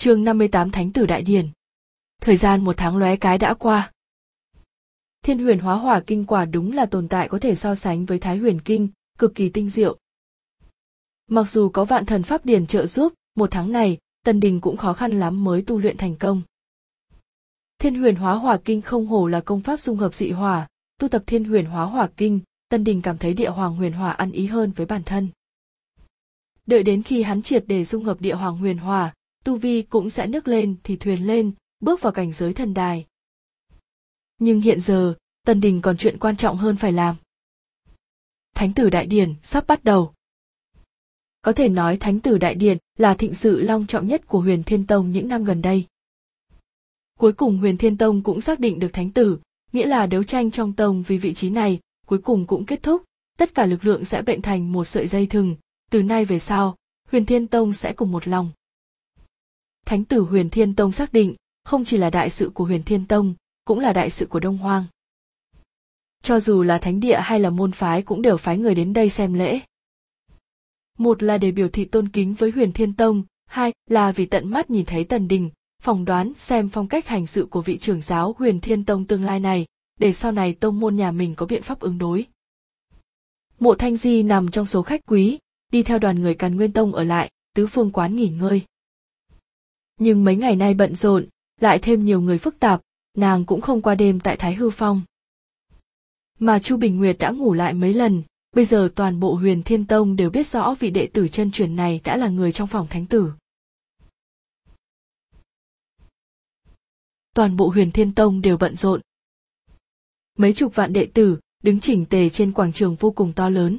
chương 58 Thánh tử Đại Điển. Thời gian một tháng lóe cái đã qua. Thiên huyền hóa hỏa kinh quả đúng là tồn tại có thể so sánh với Thái huyền kinh, cực kỳ tinh diệu. Mặc dù có vạn thần pháp điển trợ giúp, một tháng này, Tần Đình cũng khó khăn lắm mới tu luyện thành công. Thiên huyền hóa hỏa kinh không hổ là công pháp dung hợp dị hỏa, tu tập thiên huyền hóa hỏa kinh, Tân Đình cảm thấy địa hoàng huyền hỏa ăn ý hơn với bản thân. Đợi đến khi hắn triệt để dung hợp địa hoàng huyền hỏa, tu vi cũng sẽ nước lên thì thuyền lên, bước vào cảnh giới thần đài. Nhưng hiện giờ, Tân Đình còn chuyện quan trọng hơn phải làm. Thánh tử Đại Điển sắp bắt đầu. Có thể nói Thánh tử Đại Điển là thịnh sự long trọng nhất của huyền Thiên Tông những năm gần đây. Cuối cùng huyền Thiên Tông cũng xác định được Thánh tử, nghĩa là đấu tranh trong tông vì vị trí này, cuối cùng cũng kết thúc, tất cả lực lượng sẽ bệnh thành một sợi dây thừng, từ nay về sau, huyền Thiên Tông sẽ cùng một lòng. Thánh tử huyền Thiên Tông xác định, không chỉ là đại sự của huyền Thiên Tông, cũng là đại sự của Đông Hoang. Cho dù là thánh địa hay là môn phái cũng đều phái người đến đây xem lễ. Một là để biểu thị tôn kính với huyền Thiên Tông, hai là vì tận mắt nhìn thấy Tần Đình, phỏng đoán xem phong cách hành sự của vị trưởng giáo huyền Thiên Tông tương lai này, để sau này tông môn nhà mình có biện pháp ứng đối. Mộ Thanh Di nằm trong số khách quý, đi theo đoàn người Càn Nguyên Tông ở lại, tứ phương quán nghỉ ngơi. Nhưng mấy ngày nay bận rộn, lại thêm nhiều người phức tạp, nàng cũng không qua đêm tại Thái Hư Phong. Mà Chu Bình Nguyệt đã ngủ lại mấy lần, bây giờ toàn bộ huyền thiên tông đều biết rõ vị đệ tử chân truyền này đã là người trong phòng thánh tử. Toàn bộ huyền thiên tông đều bận rộn. Mấy chục vạn đệ tử đứng chỉnh tề trên quảng trường vô cùng to lớn.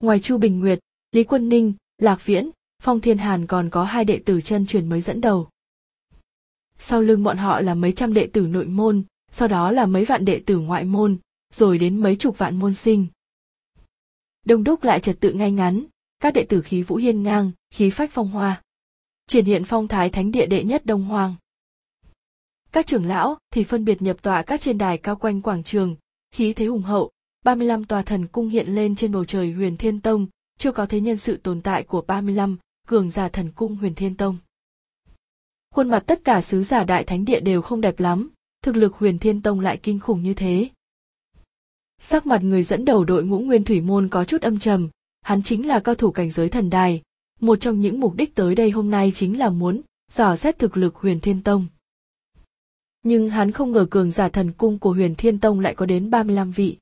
Ngoài Chu Bình Nguyệt, Lý Quân Ninh, Lạc Viễn, Phong Thiên Hàn còn có hai đệ tử chân truyền mới dẫn đầu. Sau lưng bọn họ là mấy trăm đệ tử nội môn, sau đó là mấy vạn đệ tử ngoại môn, rồi đến mấy chục vạn môn sinh. Đông đúc lại trật tự ngay ngắn, các đệ tử khí vũ hiên ngang, khí phách phong hoa. Triển hiện phong thái thánh địa đệ nhất Đông Hoàng. Các trưởng lão thì phân biệt nhập tọa các trên đài cao quanh quảng trường, khí thế hùng hậu, 35 tòa thần cung hiện lên trên bầu trời huyền thiên tông, chưa có thế nhân sự tồn tại của 35 cường giả thần cung huyền thiên tông. Khuôn mặt tất cả sứ giả đại thánh địa đều không đẹp lắm, thực lực huyền thiên tông lại kinh khủng như thế. Sắc mặt người dẫn đầu đội ngũ nguyên thủy môn có chút âm trầm, hắn chính là cao thủ cảnh giới thần đài, một trong những mục đích tới đây hôm nay chính là muốn dò xét thực lực huyền thiên tông. Nhưng hắn không ngờ cường giả thần cung của huyền thiên tông lại có đến 35 vị.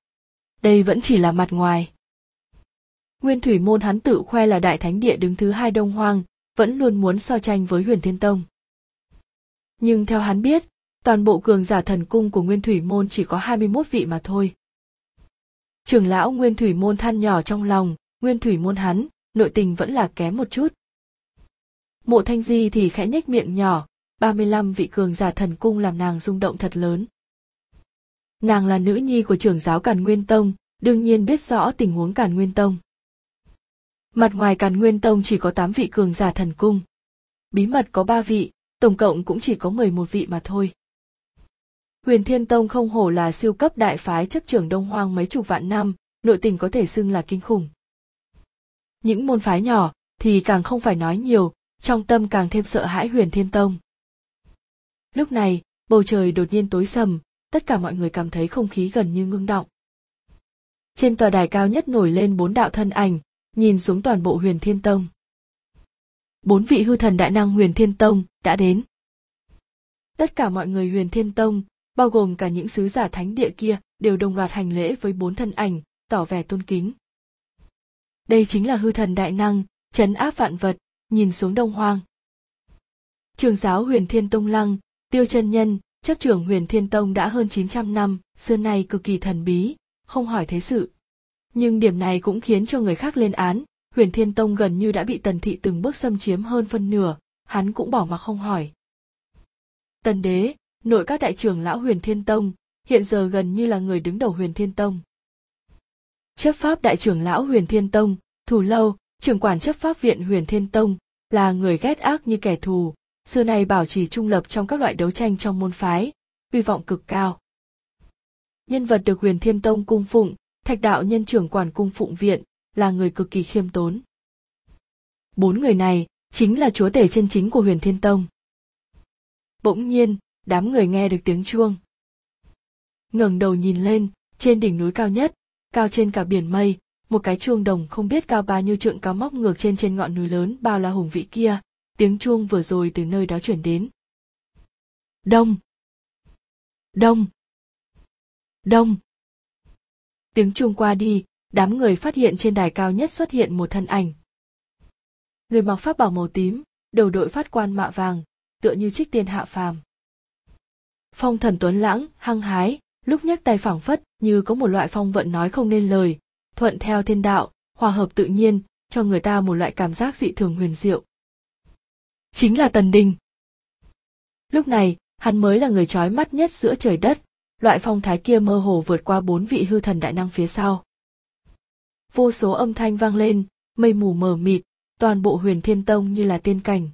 Đây vẫn chỉ là mặt ngoài. Nguyên thủy môn hắn tự khoe là đại thánh địa đứng thứ hai đông hoang, vẫn luôn muốn so tranh với huyền thiên tông. Nhưng theo hắn biết, toàn bộ cường giả thần cung của nguyên thủy môn chỉ có 21 vị mà thôi. Trưởng lão nguyên thủy môn than nhỏ trong lòng, nguyên thủy môn hắn, nội tình vẫn là kém một chút. Mộ thanh di thì khẽ nhếch miệng nhỏ, 35 vị cường giả thần cung làm nàng rung động thật lớn. Nàng là nữ nhi của trưởng giáo Càn Nguyên Tông, đương nhiên biết rõ tình huống Càn Nguyên Tông. Mặt ngoài Càn Nguyên Tông chỉ có 8 vị cường giả thần cung. Bí mật có 3 vị, tổng cộng cũng chỉ có 11 vị mà thôi. Huyền Thiên Tông không hổ là siêu cấp đại phái chấp trưởng Đông Hoang mấy chục vạn năm, nội tình có thể xưng là kinh khủng. Những môn phái nhỏ thì càng không phải nói nhiều, trong tâm càng thêm sợ hãi Huyền Thiên Tông. Lúc này, bầu trời đột nhiên tối sầm, tất cả mọi người cảm thấy không khí gần như ngưng động. Trên tòa đài cao nhất nổi lên bốn đạo thân ảnh, nhìn xuống toàn bộ huyền thiên tông. Bốn vị hư thần đại năng huyền thiên tông đã đến. Tất cả mọi người huyền thiên tông, bao gồm cả những sứ giả thánh địa kia, đều đồng loạt hành lễ với bốn thân ảnh, tỏ vẻ tôn kính. Đây chính là hư thần đại năng, chấn áp vạn vật, nhìn xuống đông hoang. Trường giáo huyền thiên tông lăng, tiêu chân nhân, chấp trưởng huyền thiên tông đã hơn 900 năm, xưa nay cực kỳ thần bí, không hỏi thế sự. Nhưng điểm này cũng khiến cho người khác lên án, huyền thiên tông gần như đã bị tần thị từng bước xâm chiếm hơn phân nửa, hắn cũng bỏ mặc không hỏi. Tần đế, nội các đại trưởng lão huyền thiên tông, hiện giờ gần như là người đứng đầu huyền thiên tông. Chấp pháp đại trưởng lão huyền thiên tông, thủ lâu, trưởng quản chấp pháp viện huyền thiên tông, là người ghét ác như kẻ thù, xưa nay bảo trì trung lập trong các loại đấu tranh trong môn phái, uy vọng cực cao. Nhân vật được huyền thiên tông cung phụng, thạch đạo nhân trưởng quản cung phụng viện, là người cực kỳ khiêm tốn. Bốn người này chính là chúa tể chân chính của huyền thiên tông. Bỗng nhiên đám người nghe được tiếng chuông. Ngẩng đầu nhìn lên trên đỉnh núi cao nhất cao trên cả biển mây một cái chuông đồng không biết cao bao nhiêu trượng cao móc ngược trên trên ngọn núi lớn bao la hùng vĩ kia tiếng chuông vừa rồi từ nơi đó chuyển đến. Đông! Đông! Đông! Tiếng chuông qua đi, đám người phát hiện trên đài cao nhất xuất hiện một thân ảnh. Người mặc pháp bảo màu tím, đầu đội phát quan mạ vàng, tựa như trích tiên hạ phàm. Phong thần tuấn lãng, hăng hái, lúc nhấc tay phảng phất, như có một loại phong vận nói không nên lời, thuận theo thiên đạo, hòa hợp tự nhiên, cho người ta một loại cảm giác dị thường huyền diệu. Chính là tần đình. Lúc này, hắn mới là người trói mắt nhất giữa trời đất loại phong thái kia mơ hồ vượt qua bốn vị hư thần đại năng phía sau. Vô số âm thanh vang lên, mây mù mờ mịt, toàn bộ huyền thiên tông như là tiên cảnh.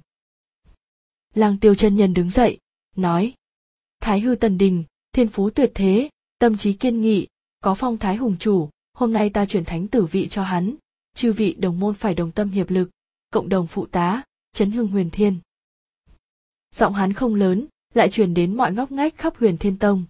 Lang tiêu chân nhân đứng dậy, nói, thái hư tần đình, thiên phú tuyệt thế, tâm trí kiên nghị, có phong thái hùng chủ, hôm nay ta chuyển thánh tử vị cho hắn, chư vị đồng môn phải đồng tâm hiệp lực, cộng đồng phụ tá, chấn hưng huyền thiên. Giọng hắn không lớn, lại truyền đến mọi ngóc ngách khắp huyền thiên tông.